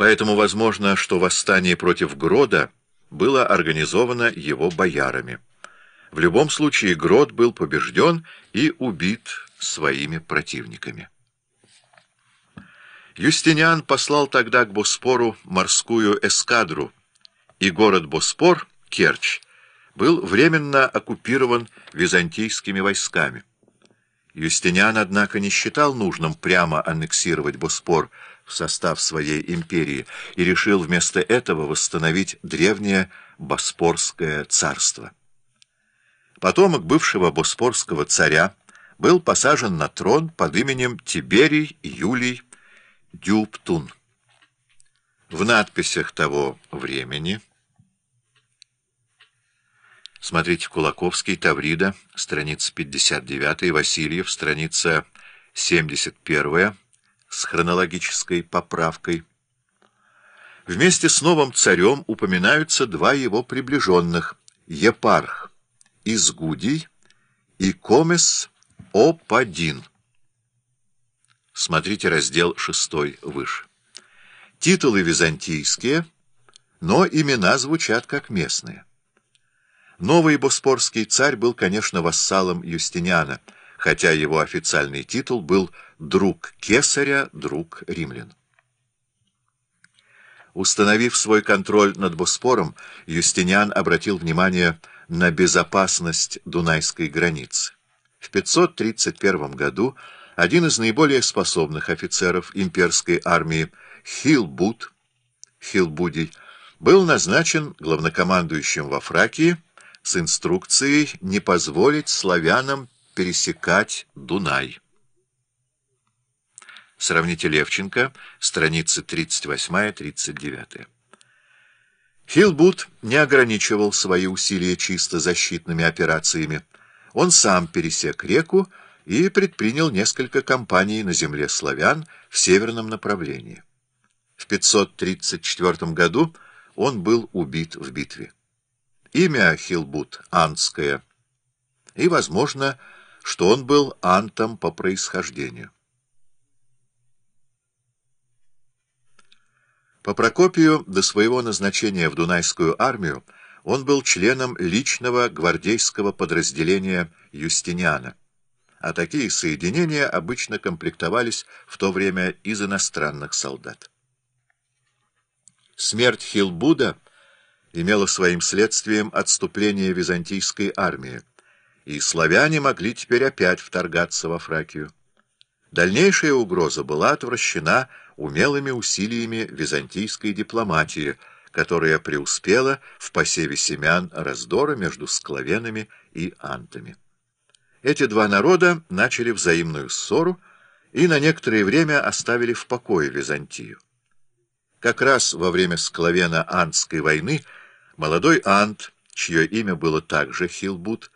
Поэтому возможно, что восстание против Грода было организовано его боярами. В любом случае Грод был побежден и убит своими противниками. Юстиниан послал тогда к Боспору морскую эскадру, и город Боспор, Керчь, был временно оккупирован византийскими войсками. Юстиниан, однако, не считал нужным прямо аннексировать Боспор в состав своей империи и решил вместо этого восстановить древнее Боспорское царство. Потомок бывшего Боспорского царя был посажен на трон под именем Тиберий Юлий Дюптун. В надписях того времени Смотрите Кулаковский, Таврида, страница 59, Васильев, страница 71, с хронологической поправкой. Вместе с новым царем упоминаются два его приближенных — Епарх Изгудий и Комес Опадин. Смотрите раздел 6 выше. Титулы византийские, но имена звучат как местные. Новый боспорский царь был, конечно, вассалом Юстиниана, хотя его официальный титул был «друг кесаря, друг римлян». Установив свой контроль над Боспором, Юстиниан обратил внимание на безопасность Дунайской границы. В 531 году один из наиболее способных офицеров имперской армии Хилбуд, Хилбудий, был назначен главнокомандующим во Фракии с инструкцией не позволить славянам пересекать Дунай. Сравните Левченко, страницы 38-39. Хилбут не ограничивал свои усилия чисто защитными операциями. Он сам пересек реку и предпринял несколько кампаний на земле славян в северном направлении. В 534 году он был убит в битве. Имя Хилбут Антское, и, возможно, что он был антом по происхождению. По Прокопию до своего назначения в Дунайскую армию он был членом личного гвардейского подразделения Юстиниана, а такие соединения обычно комплектовались в то время из иностранных солдат. Смерть Хилбуда — имело своим следствием отступление византийской армии, и славяне могли теперь опять вторгаться во Фракию. Дальнейшая угроза была отвращена умелыми усилиями византийской дипломатии, которая преуспела в посеве семян раздора между склавенами и антами. Эти два народа начали взаимную ссору и на некоторое время оставили в покое Византию. Как раз во время склавено-антской войны Молодой Ант, чье имя было также Хилбут,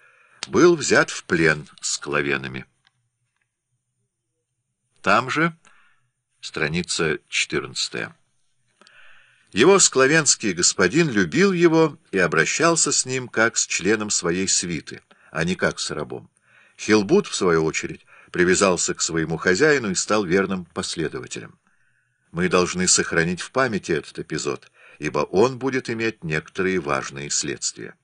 был взят в плен с клавенами. Там же страница 14. Его склавенский господин любил его и обращался с ним как с членом своей свиты, а не как с рабом. Хилбут, в свою очередь, привязался к своему хозяину и стал верным последователем. Мы должны сохранить в памяти этот эпизод — ибо он будет иметь некоторые важные следствия.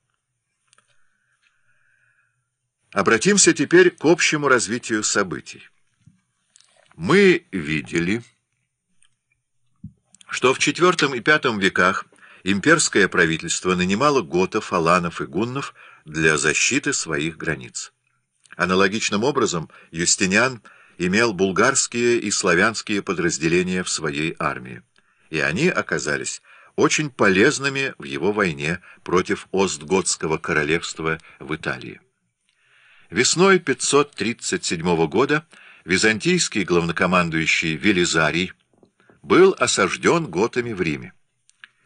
Обратимся теперь к общему развитию событий. Мы видели, что в IV и V веках имперское правительство нанимало готов, аланов и гуннов для защиты своих границ. Аналогичным образом Юстиниан имел булгарские и славянские подразделения в своей армии, и они оказались очень полезными в его войне против Остготского королевства в Италии. Весной 537 года византийский главнокомандующий Велизарий был осажден готами в Риме.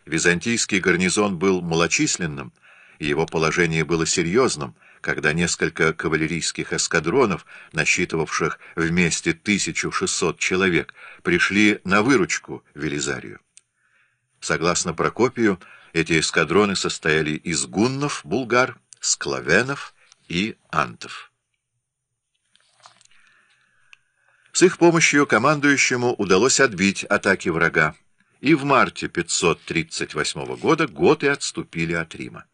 Византийский гарнизон был малочисленным, и его положение было серьезным, когда несколько кавалерийских эскадронов, насчитывавших вместе 1600 человек, пришли на выручку Велизарию. Согласно Прокопию, эти эскадроны состояли из гуннов, булгар, склавенов и антов. С их помощью командующему удалось отбить атаки врага, и в марте 538 года готы отступили от Рима.